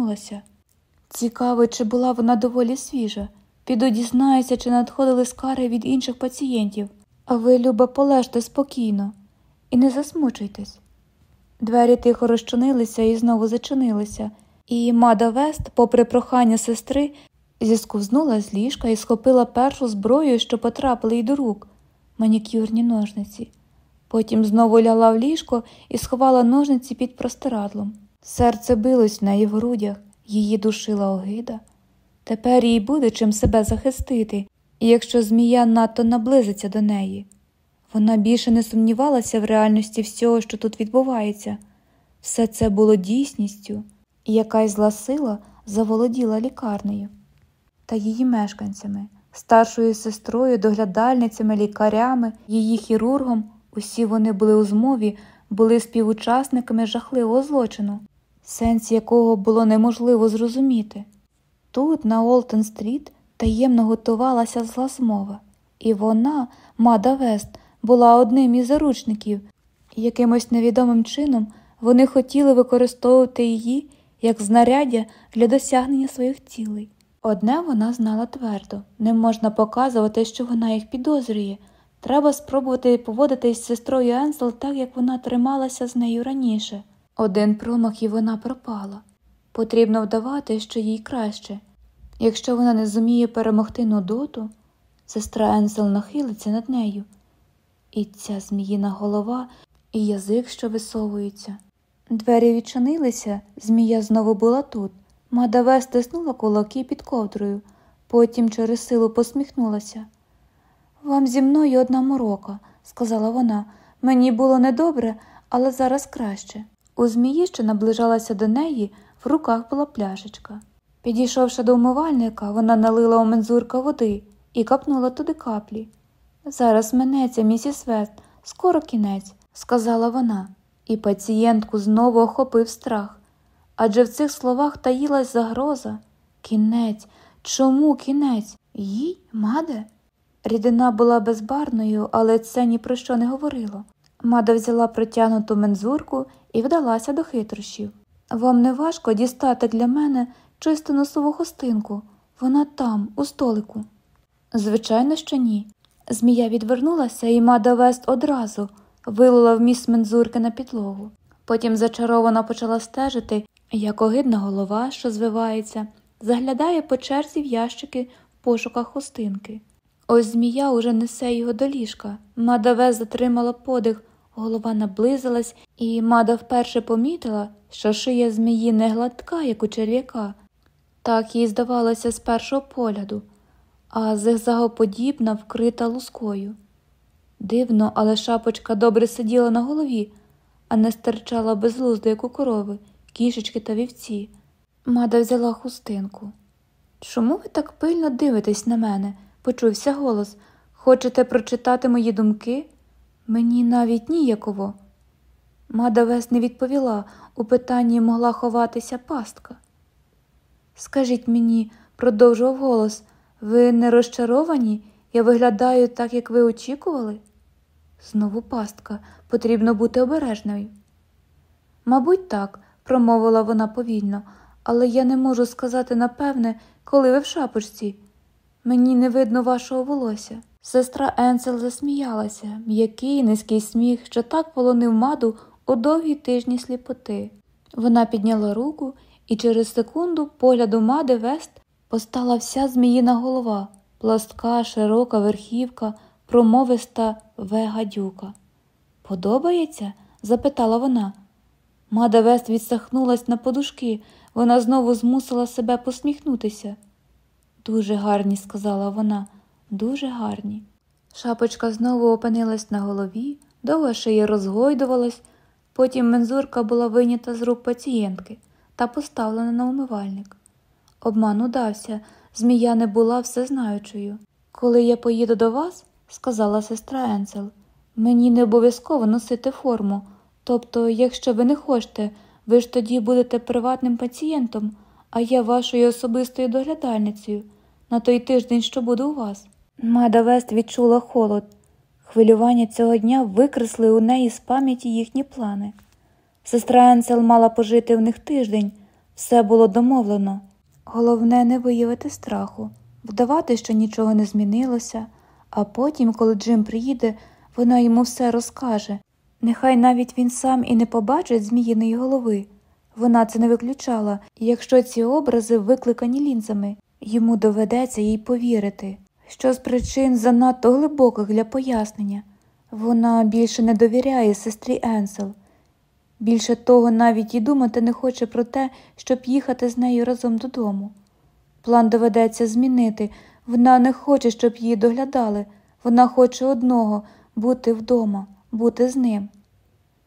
повернулася. Цікаво, чи була вона доволі свіжа. Піду дізнаюся, чи надходили скари від інших пацієнтів. А ви, Люба, полежте спокійно і не засмучуйтесь. Двері тихо розчинилися і знову зачинилися, і Мада Вест, попри прохання сестри, зісковзнула з ліжка і схопила першу зброю, що потрапила їй до рук манікюрні ножниці. Потім знову ляла в ліжко і сховала ножниці під простирадлом. Серце билось в неї в грудях, її душила огида. Тепер їй буде чим себе захистити, і якщо змія надто наблизиться до неї. Вона більше не сумнівалася в реальності всього, що тут відбувається. Все це було дійсністю, і якась зла сила заволоділа лікарнею та її мешканцями, старшою сестрою, доглядальницями, лікарями, її хірургом. Усі вони були у змові, були співучасниками жахливого злочину, сенс якого було неможливо зрозуміти. Тут, на Олтон Стріт, таємно готувалася зла змова, і вона, Мада Вест, була одним із заручників, якимось невідомим чином вони хотіли використовувати її як знаряддя для досягнення своїх цілей. Одне вона знала твердо не можна показувати, що вона їх підозрює. Треба спробувати поводитись з сестрою Енсел так, як вона трималася з нею раніше. Один промах і вона пропала. Потрібно вдавати, що їй краще. Якщо вона не зуміє перемогти Нудоту, сестра Енсел нахилиться над нею. І ця зміїна голова, і язик, що висовується. Двері відчинилися, змія знову була тут. Мадаве стиснула кулаки під ковдрою, потім через силу посміхнулася. Вам зі мною одна морока, сказала вона. Мені було недобре, але зараз краще. У змії, що наближалася до неї, в руках була пляшечка. Підійшовши до умивальника, вона налила у мензурка води і капнула туди каплі. Зараз минеться, місіс Вест, скоро кінець, сказала вона, і пацієнтку знову охопив страх. Адже в цих словах таїлась загроза. Кінець, чому кінець? Їй, маде? Рідина була безбарною, але це ні про що не говорило. Мада взяла протягнуту мензурку і вдалася до хитрощів. Вам не важко дістати для мене чисту носову хостинку. Вона там, у столику. Звичайно, що ні. Змія відвернулася, і Мада Вест одразу вилила вміст мензурки на підлогу. Потім зачарована почала стежити, як огидна голова, що звивається, заглядає по черзі в ящики в пошуках хустинки. Ось змія уже несе його до ліжка. Мада Вест затримала подих, голова наблизилась, і мада вперше помітила, що шия змії не гладка, як у черв'яка. Так їй здавалося з першого погляду а зигзагоподібна вкрита лускою. Дивно, але шапочка добре сиділа на голові, а не стирчала безлуздо, як у корови, кішечки та вівці. Мада взяла хустинку. Чому ви так пильно дивитесь на мене? почувся голос. Хочете прочитати мої думки? Мені навіть ніяково. Мада Вес не відповіла, у питанні могла ховатися пастка. Скажіть мені, продовжував голос, ви не розчаровані? Я виглядаю так, як ви очікували? Знову пастка, потрібно бути обережною. Мабуть, так, промовила вона повільно, але я не можу сказати напевне, коли ви в шапочці. Мені не видно вашого волосся. Сестра Енсел засміялася, м'який низький сміх, що так полонив маду у довгі тижні сліпоти. Вона підняла руку, і через секунду погляду мади Вест постала вся зміїна голова, пластка, широка верхівка, промовиста вегадюка. Подобається? запитала вона. Мада Вест відсахнулась на подушки, вона знову змусила себе посміхнутися. Дуже гарні, сказала вона, дуже гарні. Шапочка знову опинилась на голові, довга шия розгойдувалась, потім мензурка була вийнята з рук пацієнтки та поставлена на умивальник. Обман удався, змія не була всезнаючою. Коли я поїду до вас, сказала сестра Енсел, мені не обов'язково носити форму. Тобто, якщо ви не хочете, ви ж тоді будете приватним пацієнтом, а я вашою особистою доглядальницею на той тиждень, що буду у вас. Мада Вест відчула холод. Хвилювання цього дня викресли у неї з пам'яті їхні плани. Сестра Енсел мала пожити в них тиждень, Все було домовлено. Головне не виявити страху, вдавати, що нічого не змінилося, а потім, коли Джим приїде, вона йому все розкаже. Нехай навіть він сам і не побачить зміїної голови. Вона це не виключала, і якщо ці образи викликані лінзами, йому доведеться їй повірити, що з причин занадто глибоких для пояснення вона більше не довіряє сестрі Енсел. Більше того, навіть і думати не хоче про те, щоб їхати з нею разом додому. План доведеться змінити. Вона не хоче, щоб її доглядали. Вона хоче одного бути вдома, бути з ним.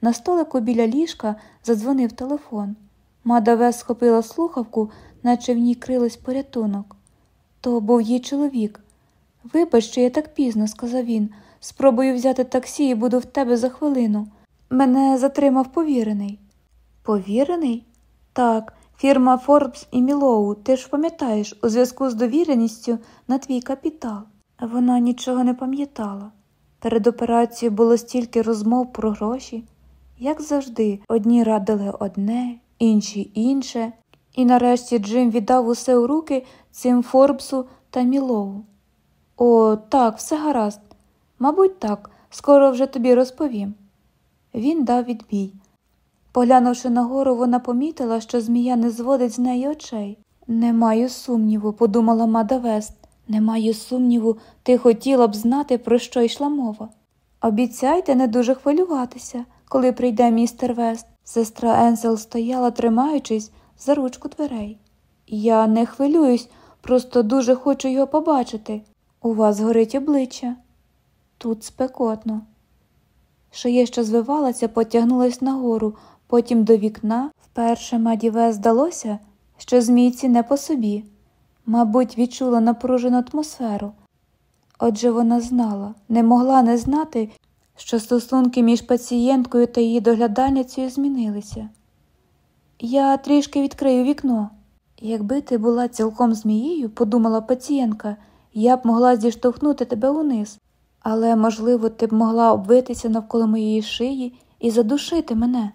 На столику біля ліжка задзвонив телефон. Мада Вес схопила слухавку, наче в ній крилось порятунок. То був її чоловік. Вибач, що я так пізно, сказав він. Спробую взяти таксі і буду в тебе за хвилину. Мене затримав повірений. Повірений? Так, фірма Форбс і Мілоу, ти ж пам'ятаєш, у зв'язку з довіреністю на твій капітал. Вона нічого не пам'ятала. Перед операцією було стільки розмов про гроші. Як завжди, одні радили одне, інші інше, і нарешті Джим віддав усе у руки цим Форбсу та Мілоу. О, так, все гаразд. Мабуть, так, скоро вже тобі розповім. Він дав відбій. Поглянувши нагору, вона помітила, що змія не зводить з неї очей. Не маю сумніву, подумала Мада Вест. Не маю сумніву, ти хотіла б знати, про що йшла мова. Обіцяйте не дуже хвилюватися, коли прийде містер Вест. Сестра Енсел стояла, тримаючись за ручку дверей. Я не хвилююсь, просто дуже хочу його побачити. У вас горить обличчя. Тут спекотно. Шиє, що звивалася, потягнулась нагору, потім до вікна. Вперше Мадіве здалося, що змійці не по собі. Мабуть, відчула напружену атмосферу. Отже, вона знала, не могла не знати, що стосунки між пацієнткою та її доглядальницею змінилися. Я трішки відкрию вікно. Якби ти була цілком змією, подумала пацієнтка, я б могла зіштовхнути тебе униз, але, можливо, ти б могла обвитися навколо моєї шиї і задушити мене.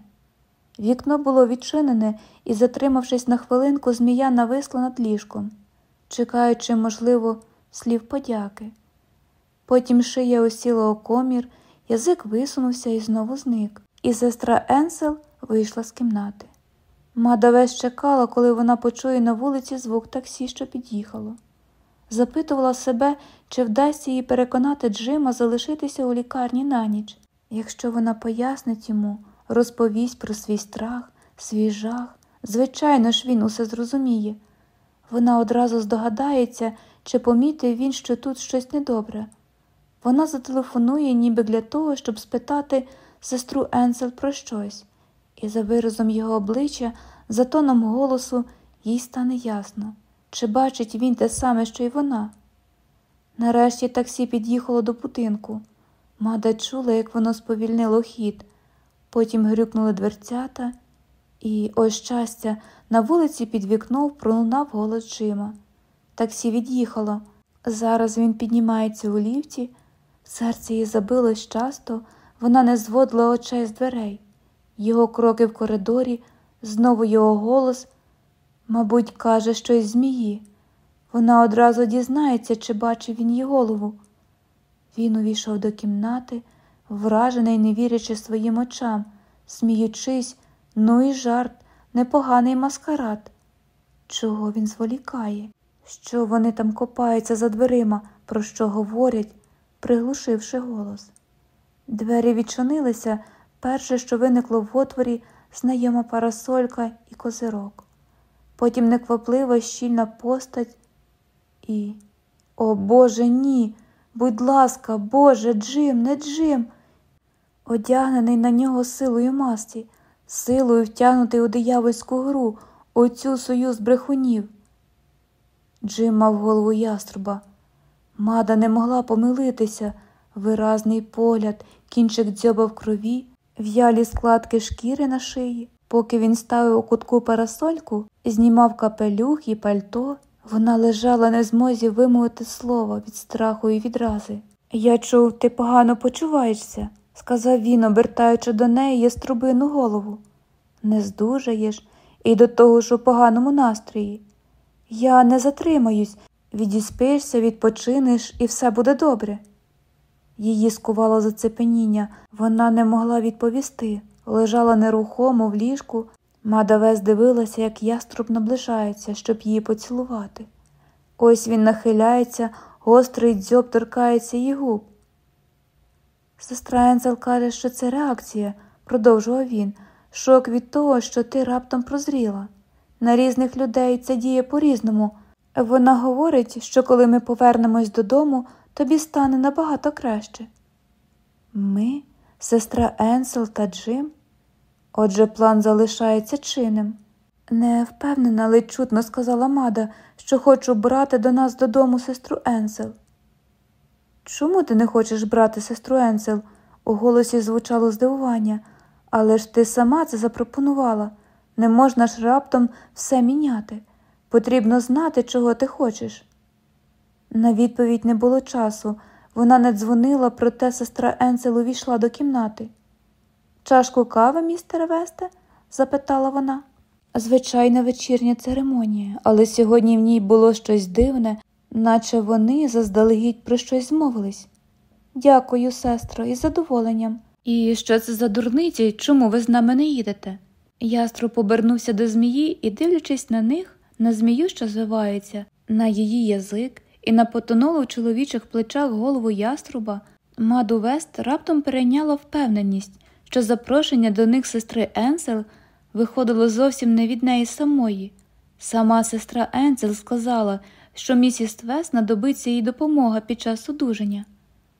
Вікно було відчинене і, затримавшись на хвилинку, змія нависла над ліжком, чекаючи, можливо, слів подяки. Потім шия осіла у комір, язик висунувся і знову зник, і сестра Енсел вийшла з кімнати. Мада весь чекала, коли вона почує на вулиці звук таксі, що під'їхало. Запитувала себе, чи вдасться їй переконати Джима залишитися у лікарні на ніч. Якщо вона пояснить йому, розповість про свій страх, свій жах, звичайно ж, він усе зрозуміє. Вона одразу здогадається, чи помітив він, що тут щось недобре. Вона зателефонує, ніби для того, щоб спитати сестру Енсел про щось, і за виразом його обличчя, за тоном голосу, їй стане ясно, чи бачить він те саме, що й вона. Нарешті таксі під'їхало до будинку. Мада чула, як воно сповільнило хід, потім грюкнули дверцята, і, ось щастя, на вулиці під вікном пролунав голос Джима. Таксі від'їхало. Зараз він піднімається у ліфті, серце її забилось часто, вона не зводила очей з дверей. Його кроки в коридорі, знову його голос, мабуть, каже щось змії. Вона одразу дізнається, чи бачив він її голову. Він увійшов до кімнати, вражений, не вірячи своїм очам, сміючись, ну і жарт, непоганий маскарад. Чого він зволікає? Що вони там копаються за дверима, про що говорять, приглушивши голос. Двері відчинилися, перше, що виникло в отворі, знайома парасолька і козирок. Потім некваплива щільна постать і. О Боже, ні! Будь ласка, Боже, Джим, не Джим, одягнений на нього силою масті, силою втягнутий у диявольську гру, у цю союз брехунів. Джим мав голову яструба. Мада не могла помилитися, виразний погляд, кінчик дзьоба в крові, в'ялі складки шкіри на шиї. Поки він ставив у кутку парасольку, знімав капелюх і пальто. Вона лежала не змозі вимовити слова від страху і відрази. Я чув, ти погано почуваєшся, сказав він, обертаючи до неї яструбину голову. Не здужаєш, і до того ж у поганому настрої. Я не затримаюсь, відіспишся, відпочинеш, і все буде добре. Її скувало зацепеніння, вона не могла відповісти, лежала нерухомо в ліжку. Мада весь дивилася, як яструб наближається, щоб її поцілувати. Ось він нахиляється, гострий дзьоб торкається її губ. Сестра Енцел каже, що це реакція, продовжував він, шок від того, що ти раптом прозріла. На різних людей це діє по-різному. Вона говорить, що коли ми повернемось додому, тобі стане набагато краще. Ми, сестра Енсел та Джим. Отже, план залишається чинним. Не впевнена, але чутно сказала Мада, що хочу брати до нас додому сестру Енсел. Чому ти не хочеш брати сестру Енсел? У голосі звучало здивування, але ж ти сама це запропонувала. Не можна ж раптом все міняти. Потрібно знати, чого ти хочеш. На відповідь не було часу. Вона не дзвонила, проте сестра Енсел увійшла до кімнати. Чашку кави, містере Весте? запитала вона. Звичайна вечірня церемонія, але сьогодні в ній було щось дивне, наче вони заздалегідь про щось змовились. Дякую, сестро, із задоволенням. І що це за дурниці? Чому ви з нами не їдете? Яструб обернувся до змії і, дивлячись на них, на змію, що звивається, на її язик і на потонулу в чоловічих плечах голову яструба, Маду Вест раптом перейняла впевненість, що запрошення до них сестри Енсел виходило зовсім не від неї самої. Сама сестра Енсел сказала, що місіс Вест надобиться їй допомога під час одужання.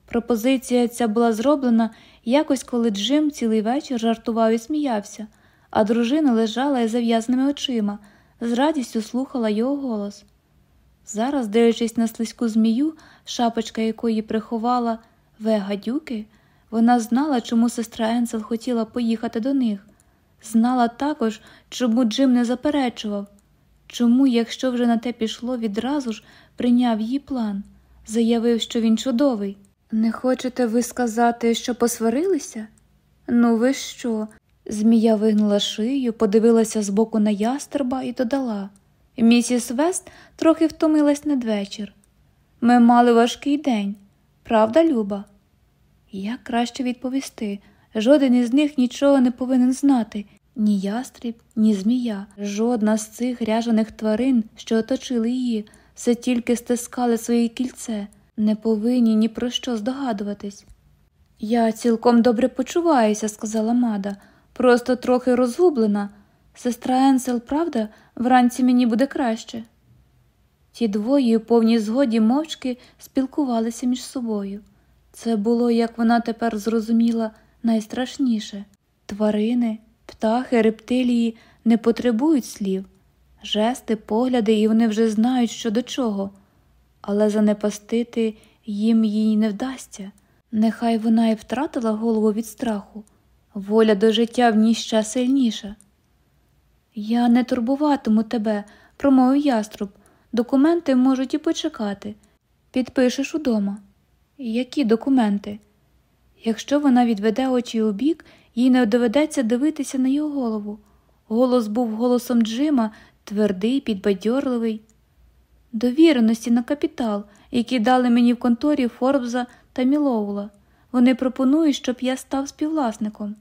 Пропозиція ця була зроблена якось, коли Джим цілий вечір жартував і сміявся, а дружина лежала із зав'язаними очима, з радістю слухала його голос. Зараз, дивлячись на слизьку змію, шапочка якої приховала вегадюки, вона знала, чому сестра Енсел хотіла поїхати до них, знала також, чому Джим не заперечував, чому, якщо вже на те пішло, відразу ж прийняв її план, заявив, що він чудовий. Не хочете ви сказати, що посварилися? Ну, ви що? Змія вигнула шию, подивилася збоку на ястерба і додала. Місіс Вест трохи втомилась надвечір. Ми мали важкий день, правда, Люба? Як краще відповісти? Жоден із них нічого не повинен знати ні ястріб, ні змія, жодна з цих ряжених тварин, що оточили її, все тільки стискали своє кільце, не повинні ні про що здогадуватись. Я цілком добре почуваюся, сказала Мада, просто трохи розгублена. Сестра Енсел, правда, вранці мені буде краще. Ті двоє у повній згоді мовчки спілкувалися між собою. Це було, як вона тепер зрозуміла, найстрашніше тварини, птахи, рептилії не потребують слів, жести, погляди, і вони вже знають, що до чого, але занепастити їм їй не вдасться. Нехай вона і втратила голову від страху, воля до життя в ній ще сильніша. Я не турбуватиму тебе, промовив яструб. Документи можуть і почекати. Підпишеш удома. Які документи? Якщо вона відведе очі у бік, їй не доведеться дивитися на його голову. Голос був голосом Джима, твердий, підбадьорливий. Довіреності на капітал, які дали мені в конторі Форбза та Мілоула. Вони пропонують, щоб я став співвласником.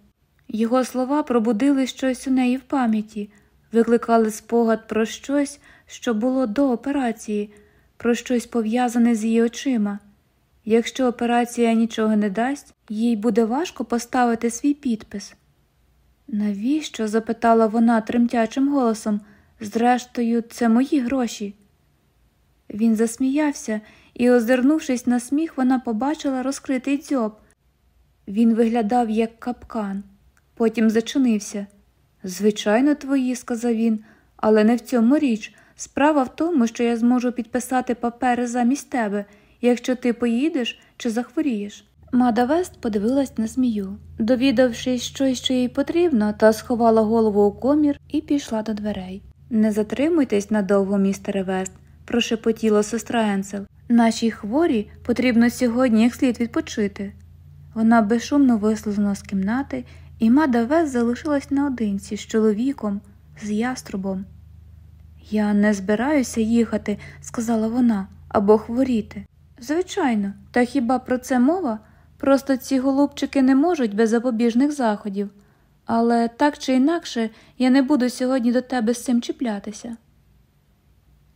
Його слова пробудили щось у неї в пам'яті, викликали спогад про щось, що було до операції, про щось пов'язане з її очима. Якщо операція нічого не дасть, їй буде важко поставити свій підпис. Навіщо? запитала вона тремтячим голосом. Зрештою, це мої гроші. Він засміявся, і, озирнувшись на сміх, вона побачила розкритий дзьоб. Він виглядав як капкан, потім зачинився. Звичайно, твої, сказав він, але не в цьому річ. Справа в тому, що я зможу підписати папери замість тебе, якщо ти поїдеш чи захворієш. Мада Вест подивилась на змію, довідавшись щось, що їй потрібно, та сховала голову у комір і пішла до дверей. Не затримуйтесь надовго, містере Вест, прошепотіла сестра Енсел. Нашій хворі потрібно сьогодні як слід відпочити. Вона безшумно вислизнула з кімнати, і Мада Вест залишилась наодинці з чоловіком, з яструбом. Я не збираюся їхати, сказала вона, або хворіти. Звичайно, та хіба про це мова? Просто ці голубчики не можуть без запобіжних заходів. Але так чи інакше я не буду сьогодні до тебе з цим чіплятися.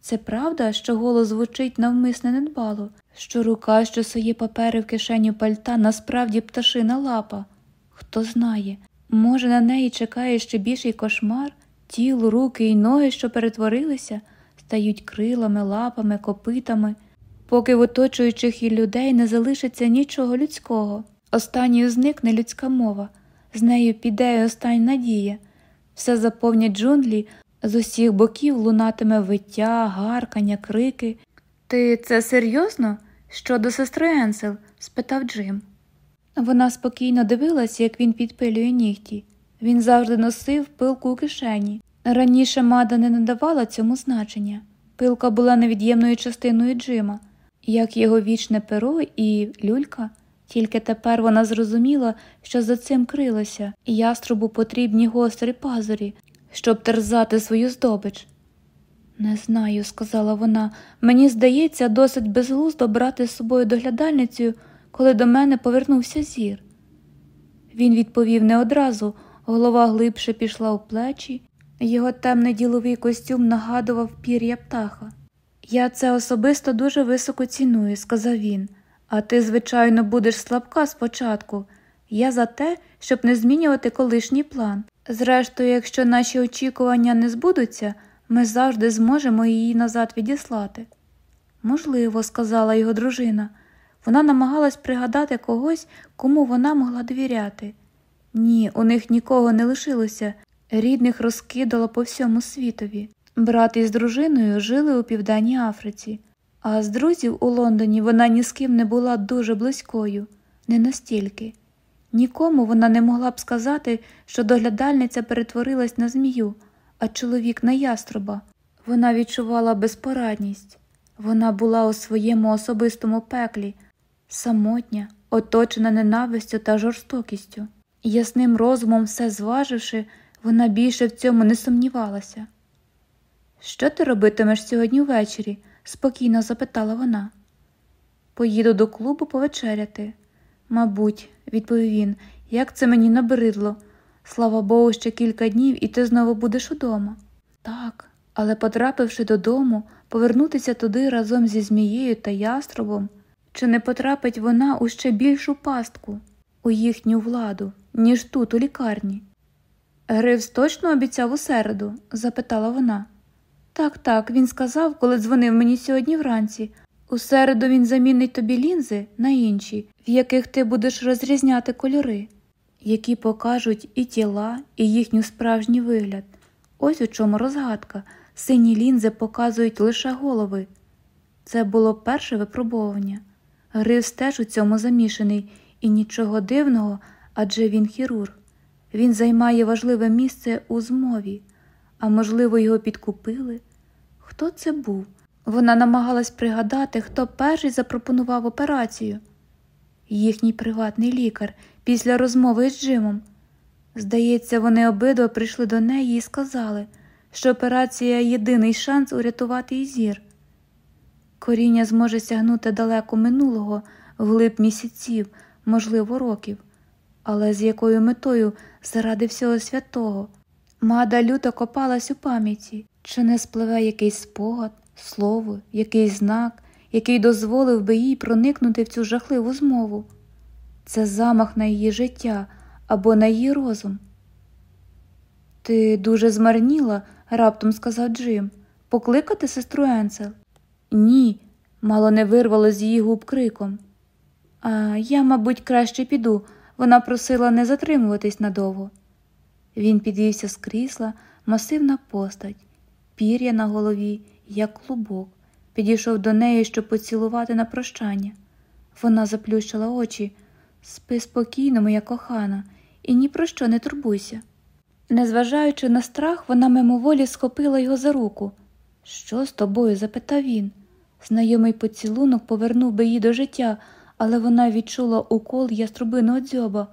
Це правда, що голос звучить навмисне недбало, що рука, що своє папери в кишеню пальта, насправді пташина лапа. Хто знає, може, на неї чекає ще більший кошмар, тіло, руки і ноги, що перетворилися, стають крилами, лапами, копитами, поки в оточуючих і людей не залишиться нічого людського. Останньою зникне людська мова, з нею піде і остання надія, все заповнять джунглі. З усіх боків лунатиме виття, гаркання, крики. Ти це серйозно? Щодо сестри Енсел? спитав Джим. Вона спокійно дивилася, як він підпилює нігті. Він завжди носив пилку у кишені. Раніше мада не надавала цьому значення. Пилка була невід'ємною частиною Джима, як його вічне перо і люлька. Тільки тепер вона зрозуміла, що за цим крилося, і яструбу потрібні гострі пазурі, щоб терзати свою здобич. Не знаю, сказала вона, мені здається, досить безглуздо брати з собою доглядальницю, коли до мене повернувся зір. Він відповів не одразу, голова глибше пішла у плечі, його темний діловий костюм нагадував пір'я птаха. Я це особисто дуже високо ціную, сказав він, а ти, звичайно, будеш слабка спочатку. Я за те, щоб не змінювати колишній план. Зрештою, якщо наші очікування не збудуться, ми завжди зможемо її назад відіслати. Можливо, сказала його дружина. Вона намагалась пригадати когось, кому вона могла довіряти. Ні, у них нікого не лишилося, рідних розкидало по всьому світові. Брат із дружиною жили у Південній Африці, а з друзів у Лондоні вона ні з ким не була дуже близькою, не настільки. Нікому вона не могла б сказати, що доглядальниця перетворилась на змію, а чоловік на яструба. Вона відчувала безпорадність. Вона була у своєму особистому пеклі, самотня, оточена ненавистю та жорстокістю. Ясним розумом все зваживши, вона більше в цьому не сумнівалася. Що ти робитимеш сьогодні ввечері? спокійно запитала вона. Поїду до клубу повечеряти. Мабуть, відповів він, як це мені набридло. Слава Богу, ще кілька днів, і ти знову будеш удома. Так, але, потрапивши додому, повернутися туди разом зі змією та яструбом, чи не потрапить вона у ще більшу пастку, у їхню владу, ніж тут, у лікарні? Гривс точно обіцяв у середу? запитала вона. Так, так, він сказав, коли дзвонив мені сьогодні вранці. У середу він замінить тобі лінзи на інші, в яких ти будеш розрізняти кольори, які покажуть і тіла, і їхню справжній вигляд. Ось у чому розгадка. Сині лінзи показують лише голови. Це було перше випробовування. Гривс теж у цьому замішаний, і нічого дивного, адже він хірург. Він займає важливе місце у змові, а можливо, його підкупили. Хто це був? Вона намагалась пригадати, хто перший запропонував операцію. Їхній приватний лікар після розмови з Джимом. Здається, вони обидва прийшли до неї і сказали, що операція єдиний шанс урятувати її зір. Коріння зможе сягнути далеко минулого, вглиб місяців, можливо, років, але з якою метою заради всього святого. Мада люто копалась у пам'яті, чи не спливе якийсь спогад, слово, якийсь знак, який дозволив би їй проникнути в цю жахливу змову. Це замах на її життя або на її розум. Ти дуже змарніла, раптом сказав Джим. Покликати сестру Енсел? Ні, мало не вирвало з її губ криком. А я, мабуть, краще піду. Вона просила не затримуватись надовго. Він підвівся з крісла, масивна постать, пір'я на голові, як клубок, підійшов до неї, щоб поцілувати на прощання. Вона заплющила очі. Спи спокійно, моя кохана, і ні про що не турбуйся. Незважаючи на страх, вона мимоволі схопила його за руку. Що з тобою? запитав він. Знайомий поцілунок повернув би її до життя, але вона відчула укол яструбиного дзьоба,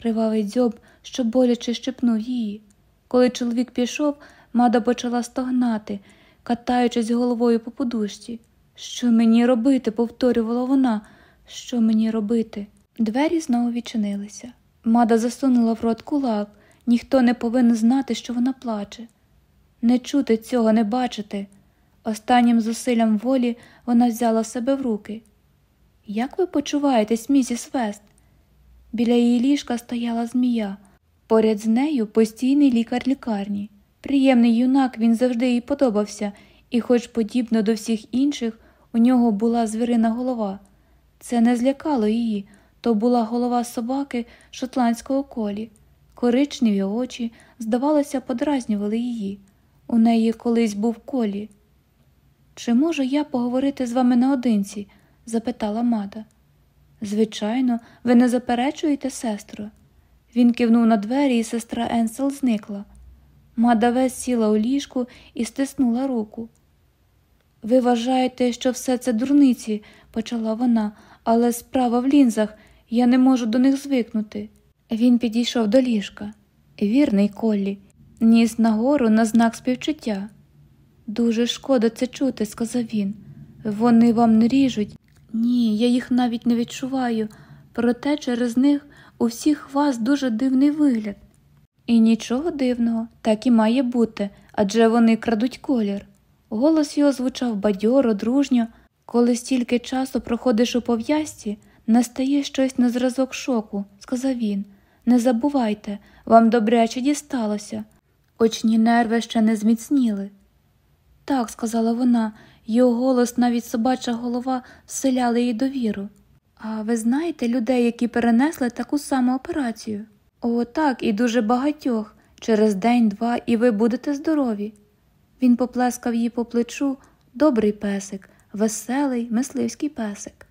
кривавий дзьоб, що боляче щепнув її. Коли чоловік пішов, Мада почала стогнати, катаючись головою по подушці. Що мені робити? повторювала вона. Що мені робити? Двері знову відчинилися. Мада засунула в рот кулак, ніхто не повинен знати, що вона плаче. Не чути цього, не бачити. Останнім зусиллям волі вона взяла себе в руки. Як ви почуваєтесь, місіс Вест? Біля її ліжка стояла змія. Поряд з нею постійний лікар лікарні. Приємний юнак він завжди їй подобався, і, хоч подібно до всіх інших, у нього була звірина голова. Це не злякало її, то була голова собаки шотландського колі. Коричневі очі, здавалося, подразнювали її. У неї колись був колі. Чи можу я поговорити з вами наодинці? запитала мада. Звичайно, ви не заперечуєте, сестро. Він кивнув на двері, і сестра Енсел зникла. Мада весь сіла у ліжку і стиснула руку. Ви вважаєте, що все це дурниці, почала вона, але справа в лінзах, я не можу до них звикнути. Він підійшов до ліжка. Вірний Коллі, ніс нагору на знак співчуття. Дуже шкода це чути, сказав він. Вони вам не ріжуть. Ні, я їх навіть не відчуваю, проте через них у всіх вас дуже дивний вигляд. І нічого дивного, так і має бути, адже вони крадуть колір. Голос його звучав бадьоро, дружньо, коли стільки часу проходиш у пов'язці, настає щось на зразок шоку, сказав він. Не забувайте, вам добряче дісталося. Очні нерви ще не зміцніли. Так, сказала вона, його голос, навіть собача голова, вселяли їй довіру. А ви знаєте людей, які перенесли таку саму операцію? О, так, і дуже багатьох. Через день-два, і ви будете здорові. Він поплескав її по плечу добрий песик, веселий, мисливський песик.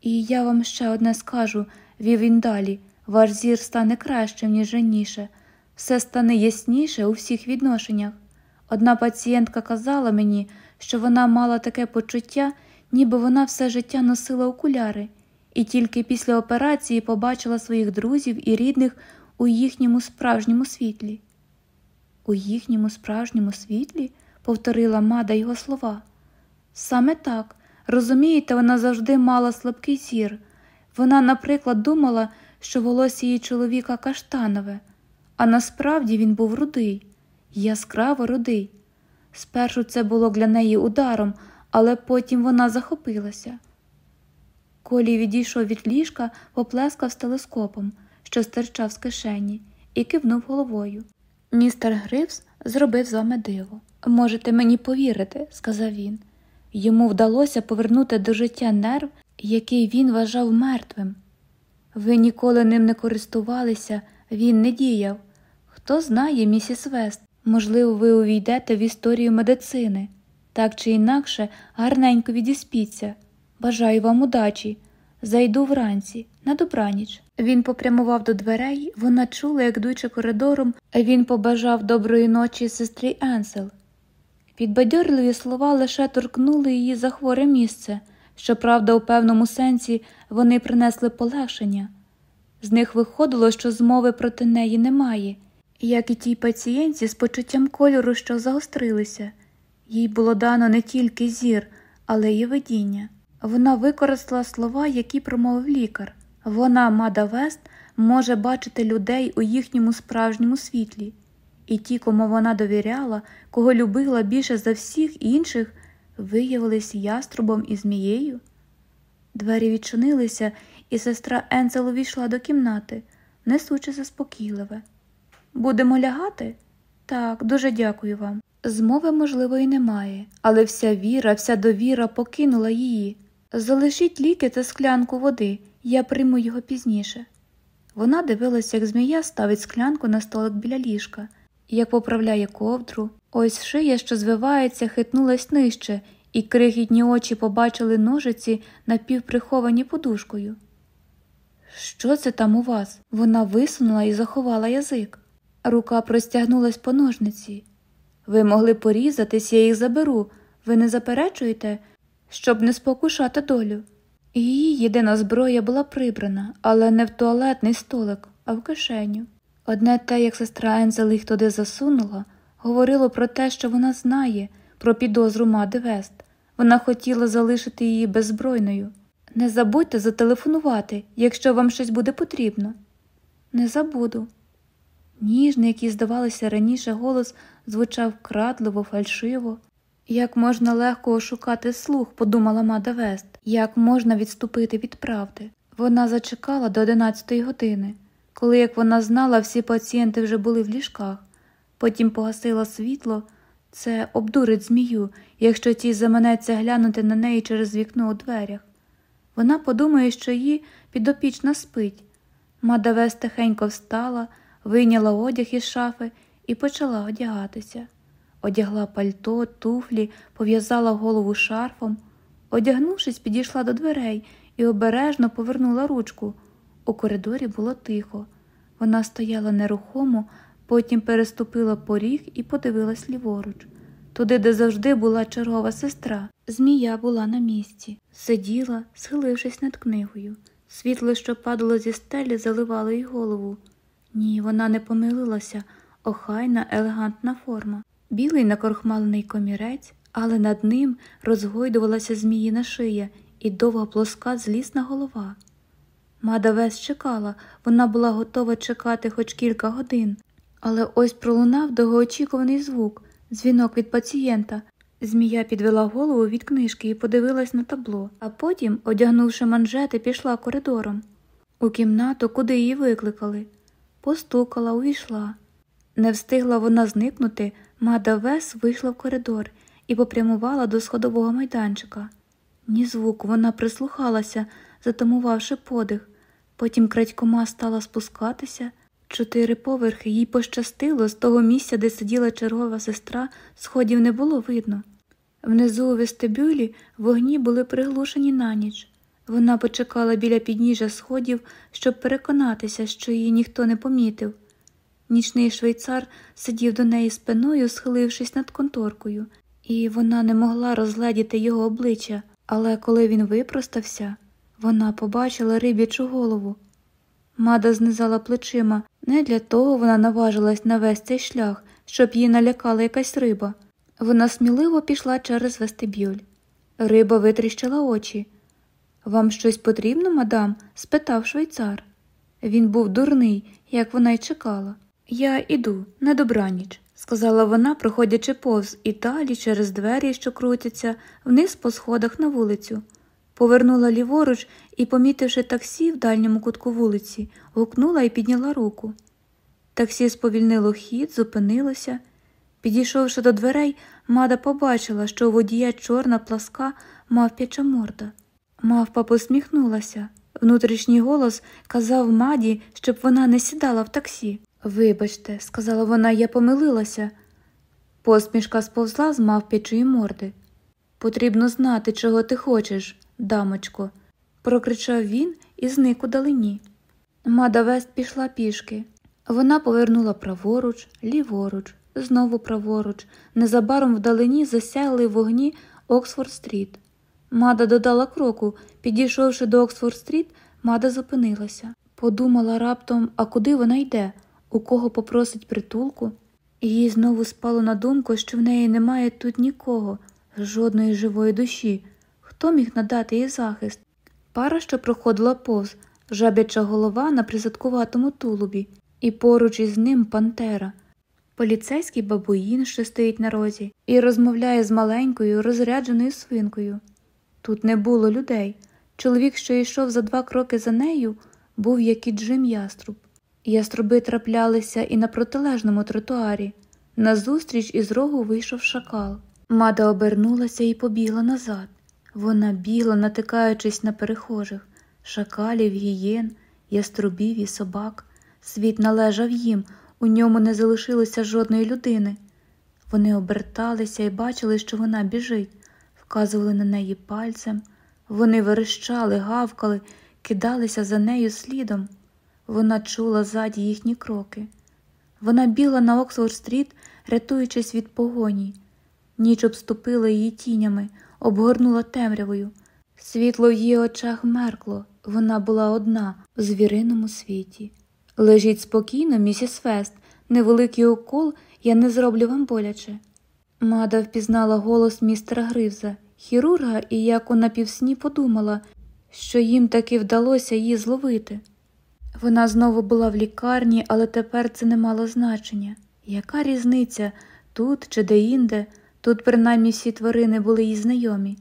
І я вам ще одне скажу, вів він далі, ваш зір стане кращим, ніж раніше, все стане ясніше у всіх відношеннях. Одна пацієнтка казала мені, що вона мала таке почуття, ніби вона все життя носила окуляри, і тільки після операції побачила своїх друзів і рідних у їхньому справжньому світлі. У їхньому справжньому світлі, повторила мада його слова. Саме так, розумієте, вона завжди мала слабкий зір. Вона, наприклад, думала, що волосся її чоловіка каштанове, а насправді він був рудий, яскраво рудий. Спершу це було для неї ударом, але потім вона захопилася. Колі відійшов від ліжка, поплескав з телескопом, що стирчав з кишені, і кивнув головою. Містер Гривс зробив з вами диво. Можете мені повірити, сказав він. Йому вдалося повернути до життя нерв, який він вважав мертвим. Ви ніколи ним не користувалися, він не діяв. Хто знає, місіс Вест, можливо, ви увійдете в історію медицини. Так чи інакше, гарненько відіспіться. Бажаю вам удачі. Зайду вранці, на добраніч. Він попрямував до дверей, вона чула, як йдучи коридором, він побажав доброї ночі сестрі Енсел. Підбадьорливі слова лише торкнули її за хворе місце. Щоправда, у певному сенсі вони принесли полегшення. З них виходило, що змови проти неї немає, як і тій пацієнтці з почуттям кольору, що загострилися. Їй було дано не тільки зір, але й видіння. Вона використала слова, які промовив лікар. Вона, Мада Вест, може бачити людей у їхньому справжньому світлі, і ті, кому вона довіряла, кого любила більше за всіх інших, виявились яструбом і змією. Двері відчинилися, і сестра Енцел увійшла до кімнати, несучи заспокійливе. Будемо лягати? Так, дуже дякую вам. Змови, можливо, і немає, але вся віра, вся довіра покинула її. Залишіть ліки та склянку води, я прийму його пізніше. Вона дивилася, як змія ставить склянку на столик біля ліжка, як поправляє ковдру. Ось шия, що звивається, хитнулась нижче, і крихітні очі побачили ножиці напівприховані подушкою. Що це там у вас? Вона висунула і заховала язик. Рука простягнулась по ножниці. Ви могли порізатись, я їх заберу. Ви не заперечуєте, щоб не спокушати долю. Її єдина зброя була прибрана, але не в туалетний столик, а в кишеню. Одне те, як сестра Ензел їх туди засунула, говорило про те, що вона знає про підозру Мади Вест. Вона хотіла залишити її беззбройною. Не забудьте зателефонувати, якщо вам щось буде потрібно. Не забуду. Ніжний, який, здавалося, раніше голос звучав крадливо, фальшиво. Як можна легко ошукати слух, подумала Мада Вест, як можна відступити від правди. Вона зачекала до одинадцятої години, коли, як вона знала, всі пацієнти вже були в ліжках. Потім погасила світло, це обдурить змію, якщо цій заманеться глянути на неї через вікно у дверях. Вона подумає, що її підопічна спить. Мада Вест тихенько встала, вийняла одяг із шафи і почала одягатися. Одягла пальто, туфлі, пов'язала голову шарфом. Одягнувшись, підійшла до дверей і обережно повернула ручку. У коридорі було тихо. Вона стояла нерухомо, потім переступила поріг і подивилась ліворуч. Туди, де завжди була чергова сестра. Змія була на місці, сиділа, схилившись над книгою. Світло, що падало зі стелі, заливало їй голову. Ні, вона не помилилася, охайна, елегантна форма. Білий накорхмалений комірець, але над ним розгойдувалася зміїна шия і довга плоска злісна голова. Мада весь чекала, вона була готова чекати хоч кілька годин, але ось пролунав довгоочікуваний звук, дзвінок від пацієнта. Змія підвела голову від книжки і подивилась на табло, а потім, одягнувши манжети, пішла коридором. У кімнату, куди її викликали, постукала, увійшла. Не встигла вона зникнути, мада Вес вийшла в коридор і попрямувала до сходового майданчика. Ні звуку вона прислухалася, затамувавши подих, потім крадькома стала спускатися. Чотири поверхи їй пощастило з того місця, де сиділа чергова сестра, сходів не було видно. Внизу у вестибюлі вогні були приглушені на ніч. Вона почекала біля підніжжя сходів, щоб переконатися, що її ніхто не помітив. Нічний швейцар сидів до неї спиною, схилившись над конторкою, і вона не могла розгледіти його обличчя, але коли він випростався, вона побачила риб'ячу голову. Мада знизала плечима, не для того вона наважилась на весь цей шлях, щоб її налякала якась риба. Вона сміливо пішла через вестибюль. Риба витріщила очі. Вам щось потрібно, мадам? спитав швейцар. Він був дурний, як вона й чекала. Я іду, на добраніч, сказала вона, проходячи повз і далі через двері, що крутяться, вниз по сходах на вулицю. Повернула ліворуч і, помітивши таксі в дальньому кутку вулиці, гукнула і підняла руку. Таксі сповільнило хід, зупинилося. Підійшовши до дверей, мада побачила, що водія чорна пласка мавп'яча морда. Мавпа посміхнулася. Внутрішній голос казав маді, щоб вона не сідала в таксі. Вибачте, сказала вона, я помилилася. Посмішка сповзла з мавп'ячої морди. Потрібно знати, чого ти хочеш, дамочко, прокричав він і зник у далині. Мада Вест пішла пішки. Вона повернула праворуч, ліворуч, знову праворуч. Незабаром вдалині засяяли вогні Оксфорд-стріт. Мада додала кроку, підійшовши до Оксфорд-стріт, мада зупинилася. Подумала раптом, а куди вона йде, у кого попросить притулку. Їй знову спало на думку, що в неї немає тут нікого, жодної живої душі. Хто міг надати їй захист? Пара, що проходила повз, жабяча голова на присадкуватому тулубі, і поруч із ним пантера, поліцейський бабуїн, що стоїть на розі, і розмовляє з маленькою, розрядженою свинкою. Тут не було людей. Чоловік, що йшов за два кроки за нею, був як і Джим Яструб. Яструби траплялися і на протилежному тротуарі. Назустріч із рогу вийшов шакал. Мада обернулася і побігла назад. Вона бігла, натикаючись на перехожих шакалів, гієн, яструбів і собак. Світ належав їм, у ньому не залишилося жодної людини. Вони оберталися і бачили, що вона біжить, вказували на неї пальцем. Вони верещали, гавкали, кидалися за нею слідом. Вона чула ззаді їхні кроки. Вона бігла на Оксфорд-стріт, рятуючись від погоні. Ніч обступила її тінями, обгорнула темрявою. Світло в її очах меркло, вона була одна у звіриному світі. Лежіть спокійно, місіс Вест, невеликий укол, я не зроблю вам боляче. Мада впізнала голос містера Гривза, хірурга, і як у напівсні подумала, що їм таки вдалося її зловити. Вона знову була в лікарні, але тепер це не мало значення. Яка різниця тут чи де-інде, тут принаймні всі тварини були їй знайомі.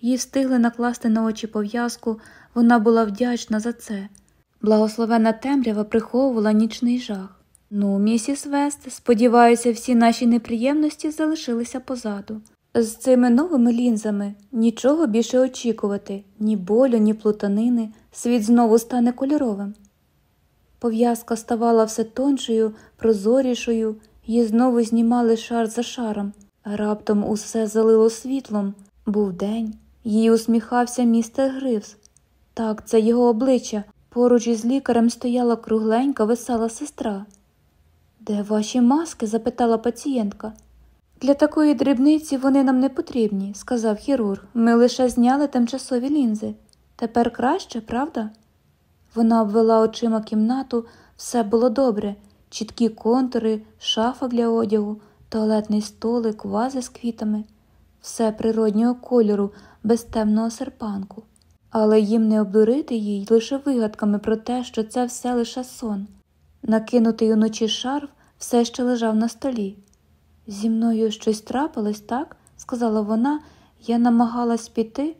Їй встигли накласти на очі пов'язку, вона була вдячна за це. Благословена темрява приховувала нічний жах. Ну, місіс Вест, сподіваюся, всі наші неприємності залишилися позаду. З цими новими лінзами нічого більше очікувати, ні болю, ні плутанини, світ знову стане кольоровим. Пов'язка ставала все тоншою, прозорішою, її знову знімали шар за шаром, раптом усе залило світлом. Був день, їй усміхався містер Гривс. Так, це його обличчя. Поруч із лікарем стояла кругленька, весела сестра. Де ваші маски? запитала пацієнтка. Для такої дрібниці вони нам не потрібні, сказав хірург. Ми лише зняли тимчасові лінзи. Тепер краще, правда? Вона обвела очима кімнату, все було добре чіткі контури, шафа для одягу, туалетний столик, вази з квітами, все природнього кольору, без темного серпанку. Але їм не обдурити їй лише вигадками про те, що це все лише сон. Накинутий уночі шарф все ще лежав на столі. Зі мною щось трапилось, так? сказала вона, я намагалась піти.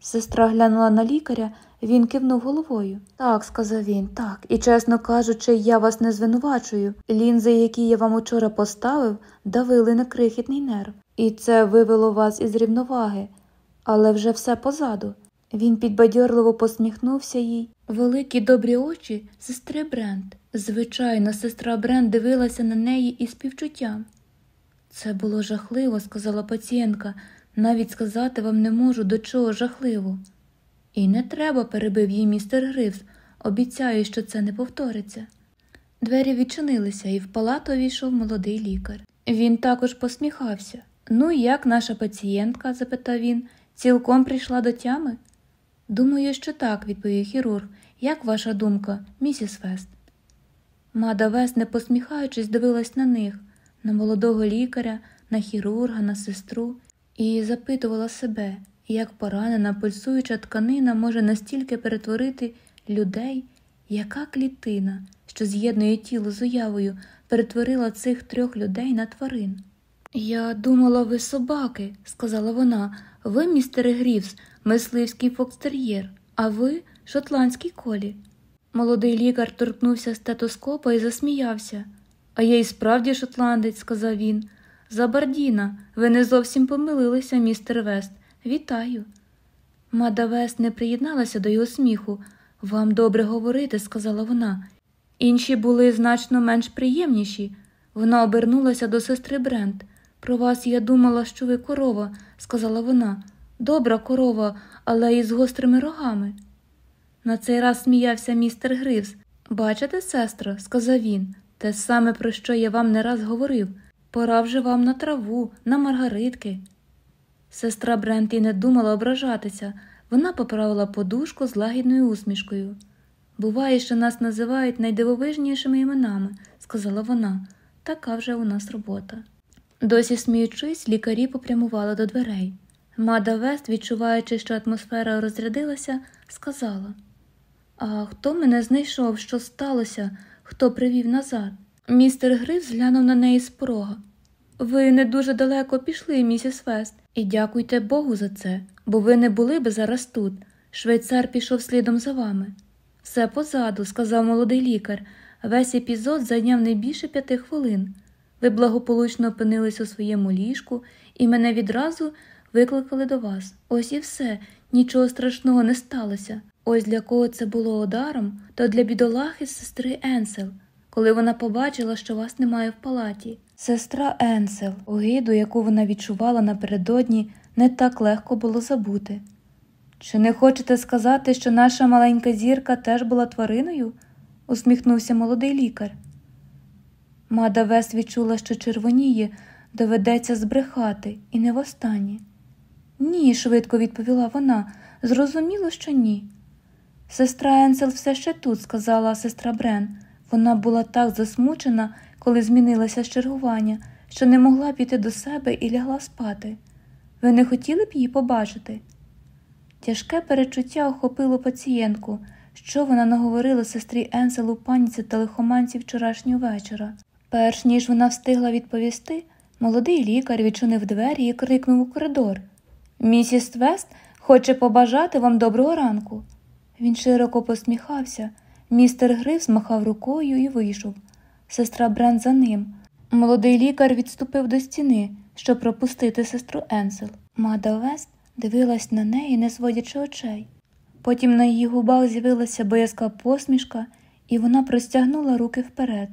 Сестра глянула на лікаря, він кивнув головою. Так, сказав він, так, і, чесно кажучи, я вас не звинувачую. Лінзи, які я вам учора поставив, давили на крихітний нерв, і це вивело вас із рівноваги, але вже все позаду. Він підбадьорливо посміхнувся їй. Великі добрі очі сестри Брент. Звичайно, сестра Брент дивилася на неї із співчуттям. Це було жахливо, сказала пацієнтка. Навіть сказати вам не можу, до чого жахливо. І не треба, перебив її містер Гривс. Обіцяю, що це не повториться. Двері відчинилися, і в палату війшов молодий лікар. Він також посміхався. Ну, як наша пацієнтка? запитав він, цілком прийшла до тями? Думаю, що так, відповів хірург. Як ваша думка, місіс Вест? Мада Вест, не посміхаючись, дивилась на них, на молодого лікаря, на хірурга, на сестру, і запитувала себе, як поранена, пульсуюча тканина може настільки перетворити людей, яка клітина, що з'єднує тіло з уявою, перетворила цих трьох людей на тварин. Я думала, ви собаки, сказала вона, ви, містере Грівс, мисливський фокстер'єр, а ви шотландський колі. Молодий лікар торкнувся стетоскопа і засміявся. А я й справді шотландець, сказав він. Забардіна, ви не зовсім помилилися, містер Вест. Вітаю. Мада Вест не приєдналася до його сміху. Вам добре говорити, сказала вона. Інші були значно менш приємніші. Вона обернулася до сестри Брент. Про вас я думала, що ви корова, сказала вона. Добра корова, але із гострими рогами. На цей раз сміявся містер Гривс. Бачите, сестро, сказав він, те саме, про що я вам не раз говорив. Пора вже вам на траву, на маргаритки. Сестра Брент і не думала ображатися, вона поправила подушку з лагідною усмішкою. Буває, що нас називають найдивовижнішими іменами, сказала вона, така вже у нас робота. Досі сміючись, лікарі попрямували до дверей. Мада Вест, відчуваючи, що атмосфера розрядилася, сказала А хто мене знайшов, що сталося, хто привів назад? Містер Грив зглянув на неї з порога. Ви не дуже далеко пішли, місіс Вест, і дякуйте Богу за це, бо ви не були би зараз тут. Швейцар пішов слідом за вами. Все позаду, сказав молодий лікар. Весь епізод зайняв не більше п'яти хвилин. Ви благополучно опинились у своєму ліжку і мене відразу викликали до вас. Ось і все, нічого страшного не сталося. Ось для кого це було ударом, то для бідолахи сестри Енсел, коли вона побачила, що вас немає в палаті. Сестра Енсел, огиду, яку вона відчувала напередодні, не так легко було забути. Чи не хочете сказати, що наша маленька зірка теж була твариною? усміхнувся молодий лікар. Мада Вес відчула, що червоніє, доведеться збрехати, і не востаннє. Ні, швидко відповіла вона. Зрозуміло, що ні. Сестра Енсел все ще тут, сказала сестра Брен. Вона була так засмучена, коли змінилося з чергування, що не могла піти до себе і лягла спати. Ви не хотіли б її побачити? Тяжке перечуття охопило пацієнтку, що вона наговорила сестрі Енсел у паніці та лихоманці вчорашнього вечора. Перш ніж вона встигла відповісти, молодий лікар відчинив двері і крикнув у коридор Місіс Твест хоче побажати вам доброго ранку. Він широко посміхався. Містер Грив змахав рукою і вийшов. Сестра Брен за ним. Молодий лікар відступив до стіни, щоб пропустити сестру Енсел. Мада Вест дивилась на неї, не зводячи очей. Потім на її губах з'явилася боязка посмішка, і вона простягнула руки вперед.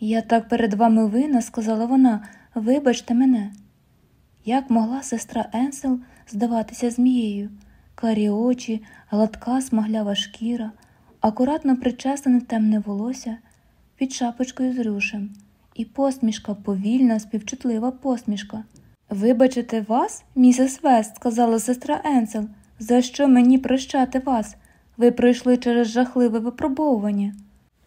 Я так перед вами винна, сказала вона, вибачте мене. Як могла сестра Енсел здаватися змією, карі очі, гладка смаглява шкіра, акуратно причесане темне волосся під шапочкою з рюшем, і посмішка повільна, співчутлива посмішка. Вибачите вас, місіс Вест, сказала сестра Енсел, за що мені прощати вас? Ви пройшли через жахливе випробовування.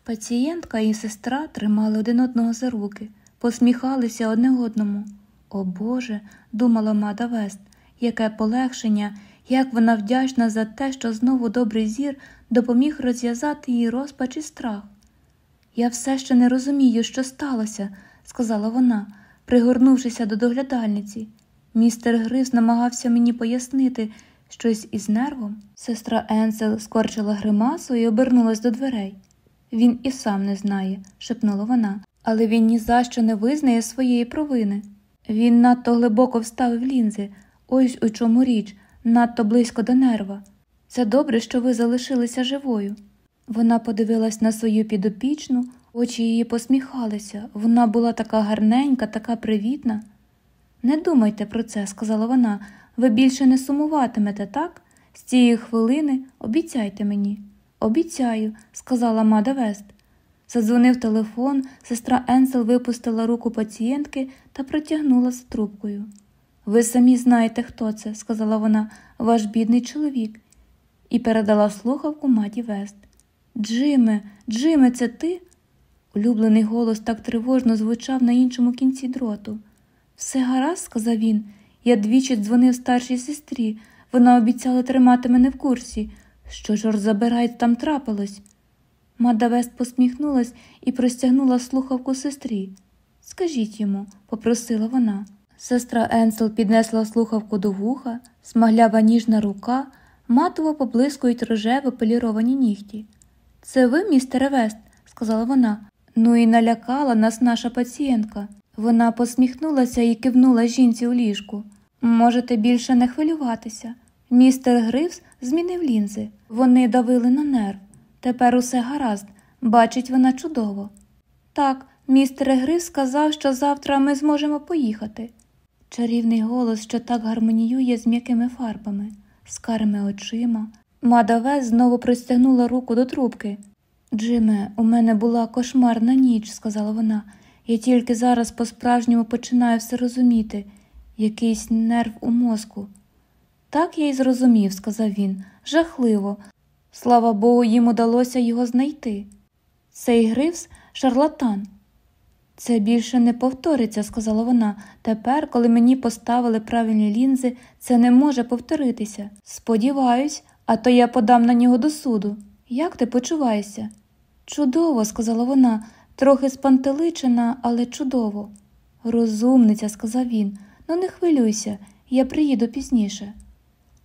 Пацієнтка і сестра тримали один одного за руки, посміхалися одне одному. О Боже, думала Мада Вест, яке полегшення, як вона вдячна за те, що знову добрий зір допоміг розв'язати її розпач і страх. Я все ще не розумію, що сталося, сказала вона, пригорнувшися до доглядальниці. Містер Грис намагався мені пояснити щось із нервом. Сестра Енсел скорчила гримасу і обернулась до дверей. Він і сам не знає, шепнула вона, але він ні за що не визнає своєї провини. Він надто глибоко вставив лінзи, ось у чому річ, надто близько до нерва. Це добре, що ви залишилися живою. Вона подивилась на свою підопічну, очі її посміхалися. Вона була така гарненька, така привітна. Не думайте про це, сказала вона. Ви більше не сумуватимете, так? З цієї хвилини обіцяйте мені. Обіцяю, сказала Мада Вест. Задзвонив телефон, сестра Енсел випустила руку пацієнтки та протягнула з трубкою. Ви самі знаєте, хто це, сказала вона, ваш бідний чоловік, і передала слухавку маті Вест. Джиме, Джиме, це ти? Улюблений голос так тривожно звучав на іншому кінці дроту. Все гаразд, сказав він. Я двічі дзвонив старшій сестрі. Вона обіцяла тримати мене в курсі. Що чорт забирай, там трапилось? Мада Вест посміхнулась і простягнула слухавку сестрі. Скажіть йому, попросила вона. Сестра Енсел піднесла слухавку до вуха, смаглява ніжна рука, матово поблискують рожеві поліровані нігті. Це ви, містере Вест, сказала вона. Ну і налякала нас наша пацієнтка. Вона посміхнулася і кивнула жінці у ліжку. Можете більше не хвилюватися. Містер Гривс змінив лінзи. Вони давили на нерв. Тепер усе гаразд, бачить вона чудово. Так, містер Гривс сказав, що завтра ми зможемо поїхати. Чарівний голос, що так гармоніює з м'якими фарбами, з карими очима. Мада Вес знову простягнула руку до трубки. Джиме, у мене була кошмарна ніч, сказала вона. Я тільки зараз по-справжньому починаю все розуміти, якийсь нерв у мозку. Так я й зрозумів, сказав він. Жахливо. Слава Богу, їм удалося його знайти. Цей Гривс шарлатан. Це більше не повториться, сказала вона. Тепер, коли мені поставили правильні лінзи, це не може повторитися. Сподіваюсь, а то я подам на нього до суду. Як ти почуваєшся? Чудово, сказала вона, трохи спантеличена, але чудово. Розумниця, сказав він, ну не хвилюйся, я приїду пізніше.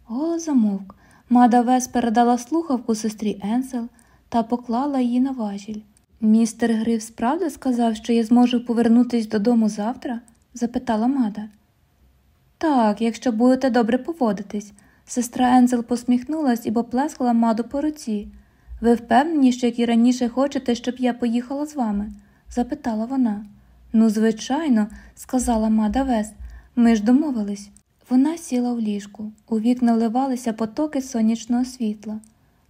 Голос замовк. Мада Вес передала слухавку сестрі Енсел та поклала її на важіль. Містер Грив справді сказав, що я зможу повернутися додому завтра? запитала Мада. Так, якщо будете добре поводитись. Сестра Ензел посміхнулась і поплескала маду по руці. Ви впевнені, що як і раніше хочете, щоб я поїхала з вами? запитала вона. Ну, звичайно, сказала мада Вес. Ми ж домовились. Вона сіла в ліжку. У вікна вливалися потоки сонячного світла,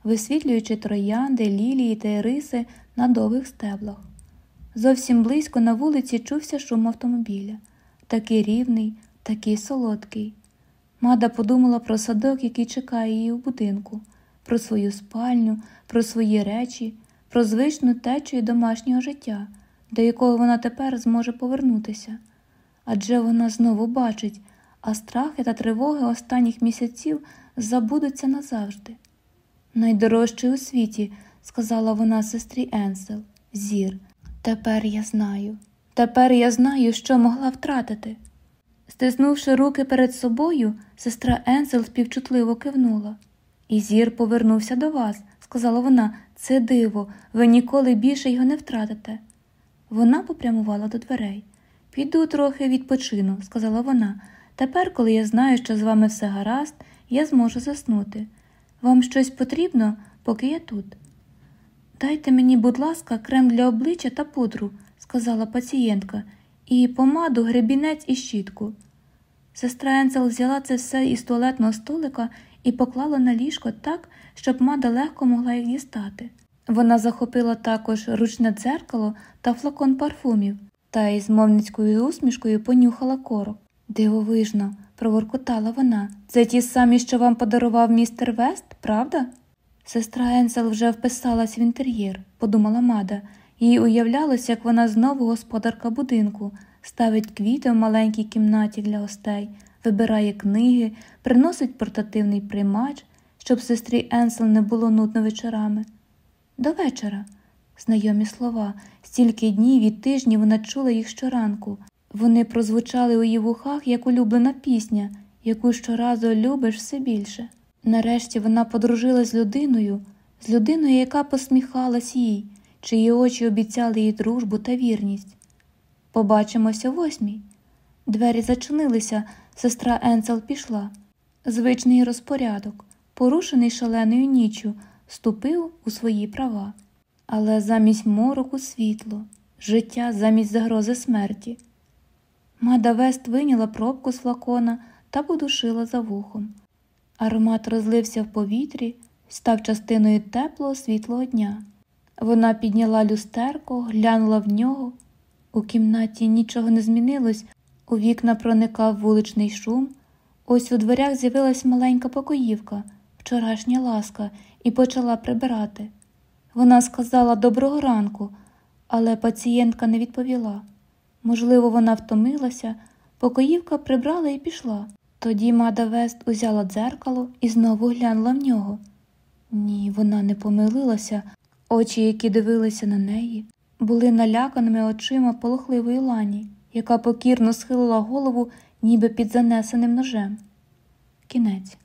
висвітлюючи троянди, лілії та іриси на довгих стеблах. Зовсім близько на вулиці чувся шум автомобіля, такий рівний, такий солодкий. Мада подумала про садок, який чекає її у будинку, про свою спальню, про свої речі, про звичну течію домашнього життя, до якого вона тепер зможе повернутися. Адже вона знову бачить, а страхи та тривоги останніх місяців забудуться назавжди. Найдорожчий у світі, сказала вона сестрі Енсел, зір. Тепер я знаю. Тепер я знаю, що могла втратити. Стиснувши руки перед собою, сестра Енсел співчутливо кивнула. І зір повернувся до вас, сказала вона, це диво, ви ніколи більше його не втратите. Вона попрямувала до дверей. Піду трохи відпочину, сказала вона. Тепер, коли я знаю, що з вами все гаразд, я зможу заснути. Вам щось потрібно, поки я тут. Дайте мені, будь ласка, крем для обличчя та пудру, сказала пацієнтка, і помаду, гребінець і щітку. Сестра Енсел взяла це все із туалетного столика і поклала на ліжко так, щоб мада легко могла їх дістати. Вона захопила також ручне дзеркало та флакон парфумів та із мовницькою усмішкою понюхала корок. Дивовижно, проворкотала вона. Це ті самі, що вам подарував містер Вест, правда? Сестра Енсел вже вписалась в інтер'єр, подумала мада, їй уявлялося, як вона знову господарка будинку, ставить квіти в маленькій кімнаті для гостей, вибирає книги, приносить портативний приймач, щоб сестрі Енсел не було нудно вечорами. До вечора. Знайомі слова, стільки днів і тижнів вона чула їх щоранку. Вони прозвучали у її вухах як улюблена пісня, яку щоразу любиш все більше. Нарешті вона подружилась з людиною, з людиною, яка посміхалась їй, чиї очі обіцяли їй дружбу та вірність. Побачимося восьмій. Двері зачинилися, сестра Енсел пішла. Звичний розпорядок, порушений шаленою ніччю, вступив у свої права. Але замість мороку світло, життя замість загрози смерті. Мада Вест виняла пробку з флакона та подушила за вухом. Аромат розлився в повітрі, став частиною теплого світлого дня. Вона підняла люстерко, глянула в нього. У кімнаті нічого не змінилось, у вікна проникав вуличний шум. Ось у дверях з'явилась маленька покоївка, вчорашня ласка, і почала прибирати. Вона сказала доброго ранку, але пацієнтка не відповіла. Можливо, вона втомилася, покоївка прибрала і пішла. Тоді Мада Вест узяла дзеркало і знову глянула в нього. Ні, вона не помилилася, очі, які дивилися на неї, були наляканими очима полохливої лані, яка покірно схилила голову, ніби під занесеним ножем. Кінець.